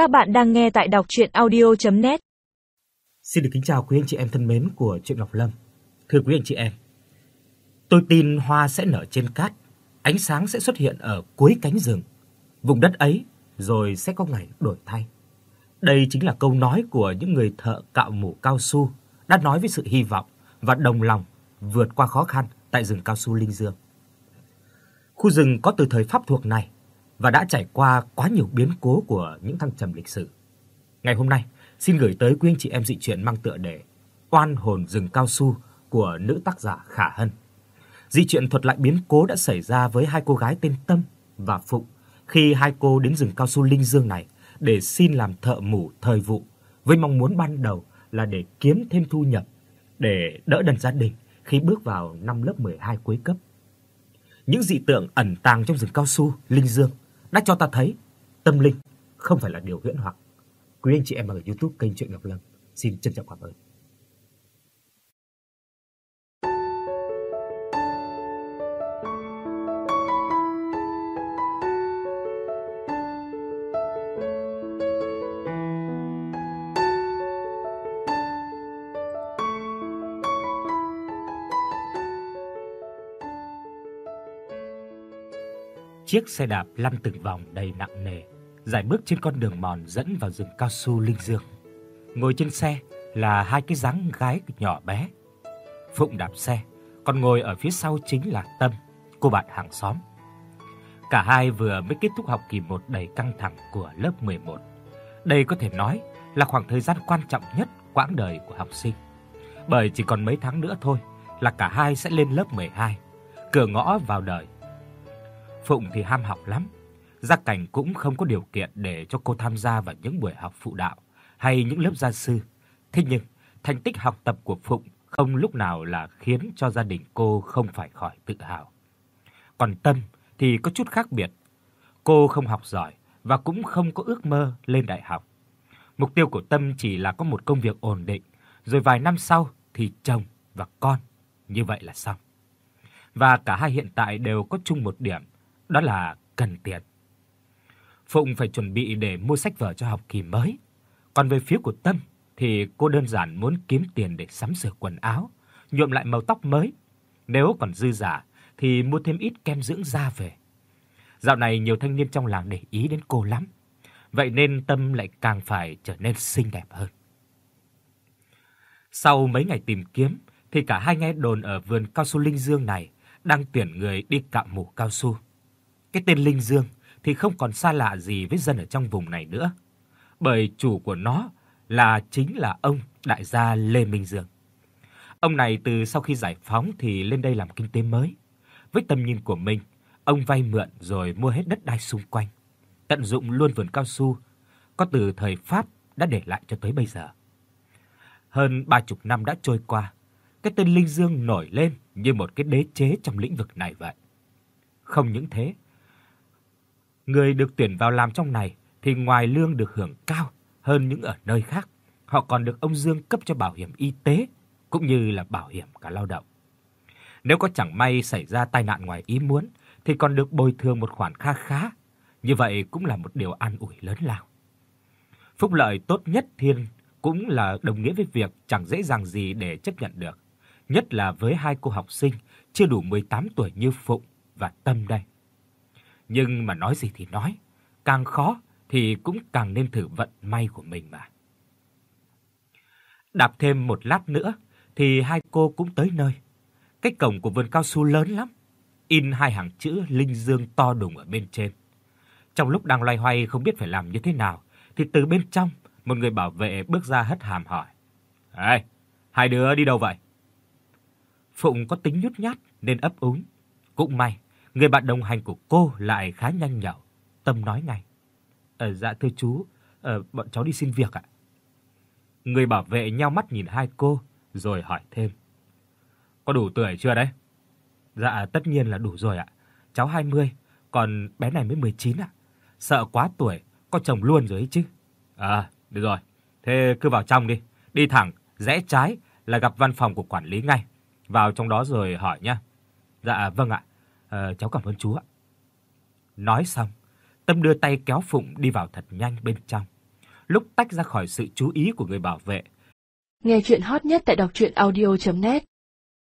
Các bạn đang nghe tại đọc audio net Xin được kính chào quý anh chị em thân mến của truyện Ngọc Lâm. Thưa quý anh chị em, tôi tin hoa sẽ nở trên cát, ánh sáng sẽ xuất hiện ở cuối cánh rừng. Vùng đất ấy rồi sẽ có ngày đổi thay. Đây chính là câu nói của những người thợ cạo mủ cao su đã nói với sự hy vọng và đồng lòng vượt qua khó khăn tại rừng cao su Linh Dương. Khu rừng có từ thời Pháp thuộc này và đã trải qua quá nhiều biến cố của những thăng trầm lịch sử. Ngày hôm nay, xin gửi tới quý anh chị em dị truyện mang tựa đề Oan hồn rừng cao su của nữ tác giả Khả Hân. Dị truyện thuật lại biến cố đã xảy ra với hai cô gái tên Tâm và Phụng khi hai cô đến rừng cao su Linh Dương này để xin làm thợ mủ thời vụ với mong muốn ban đầu là để kiếm thêm thu nhập để đỡ đần gia đình khi bước vào năm lớp 12 cuối cấp. Những dị tượng ẩn tàng trong rừng cao su Linh Dương đã cho ta thấy tâm linh không phải là điều huyễn hoặc. Quý anh chị em ở YouTube kênh truyện Ngọc Lâm, xin trân trọng cảm ơn. Chiếc xe đạp lăn từng vòng đầy nặng nề, dài bước trên con đường mòn dẫn vào rừng cao su Linh Dương. Ngồi trên xe là hai cái dáng gái nhỏ bé. Phụng đạp xe, còn ngồi ở phía sau chính là Tâm, cô bạn hàng xóm. Cả hai vừa mới kết thúc học kỳ 1 đầy căng thẳng của lớp 11. Đây có thể nói là khoảng thời gian quan trọng nhất quãng đời của học sinh. Bởi chỉ còn mấy tháng nữa thôi là cả hai sẽ lên lớp 12, cửa ngõ vào đời Phụng thì ham học lắm. Gia cảnh cũng không có điều kiện để cho cô tham gia vào những buổi học phụ đạo hay những lớp gia sư. Thế nhưng, thành tích học tập của Phụng không lúc nào là khiến cho gia đình cô không phải khỏi tự hào. Còn Tâm thì có chút khác biệt. Cô không học giỏi và cũng không có ước mơ lên đại học. Mục tiêu của Tâm chỉ là có một công việc ổn định, rồi vài năm sau thì chồng và con, như vậy là xong. Và cả hai hiện tại đều có chung một điểm, đó là cần tiền. Phụng phải chuẩn bị để mua sách vở cho học kỳ mới. Còn về phía của Tâm thì cô đơn giản muốn kiếm tiền để sắm sửa quần áo, nhuộm lại màu tóc mới. Nếu còn dư giả thì mua thêm ít kem dưỡng da về. Dạo này nhiều thanh niên trong làng để ý đến cô lắm. Vậy nên Tâm lại càng phải trở nên xinh đẹp hơn. Sau mấy ngày tìm kiếm thì cả hai nghe đồn ở vườn cao su Linh Dương này đang tuyển người đi cạo mủ cao su. Cái tên Linh Dương thì không còn xa lạ gì với dân ở trong vùng này nữa, bởi chủ của nó là chính là ông đại gia Lê Minh Dương. Ông này từ sau khi giải phóng thì lên đây làm kinh tế mới. Với tầm nhìn của mình, ông vay mượn rồi mua hết đất đai xung quanh, tận dụng luôn vườn cao su có từ thời Pháp đã để lại cho tới bây giờ. Hơn ba chục năm đã trôi qua, cái tên Linh Dương nổi lên như một cái đế chế trong lĩnh vực này vậy. Không những thế, người được tuyển vào làm trong này thì ngoài lương được hưởng cao hơn những ở nơi khác, họ còn được ông Dương cấp cho bảo hiểm y tế cũng như là bảo hiểm cả lao động. Nếu có chẳng may xảy ra tai nạn ngoài ý muốn thì còn được bồi thường một khoản kha khá, như vậy cũng là một điều an ủi lớn lao. Phúc lợi tốt nhất thiên cũng là đồng nghĩa với việc chẳng dễ dàng gì để chấp nhận được, nhất là với hai cô học sinh chưa đủ 18 tuổi như Phụng và Tâm đây. Nhưng mà nói gì thì nói, càng khó thì cũng càng nên thử vận may của mình mà. Đạp thêm một lát nữa thì hai cô cũng tới nơi. Cái cổng của vườn cao su lớn lắm, in hai hàng chữ Linh Dương to đùng ở bên trên. Trong lúc đang loay hoay không biết phải làm như thế nào thì từ bên trong một người bảo vệ bước ra hất hàm hỏi: "Ê, hai đứa đi đâu vậy?" Phụng có tính nhút nhát nên ấp úng. Cũng may, người bạn đồng hành của cô lại khá nhanh nhảu, Tâm nói ngay: "Ờ dạ thưa chú, ờ bọn cháu đi xin việc ạ." Người bảo vệ nheo mắt nhìn hai cô rồi hỏi thêm: "Có đủ tuổi chưa đấy?" "Dạ tất nhiên là đủ rồi ạ. Cháu 20, còn bé này mới 19 ạ. Sợ quá tuổi, có chồng luôn rồi ấy chứ." "À, được rồi. Thế cứ vào trong đi, đi thẳng rẽ trái là gặp văn phòng của quản lý ngay. Vào trong đó rồi hỏi nhé." "Dạ vâng ạ. Ờ cháu cảm ơn chú ạ." Nói xong, Tâm đưa tay kéo Phụng đi vào thật nhanh bên trong. lúc tách ra khỏi sự chú ý của người bảo vệ. Nghe truyện hot nhất tại doctruyenaudio.net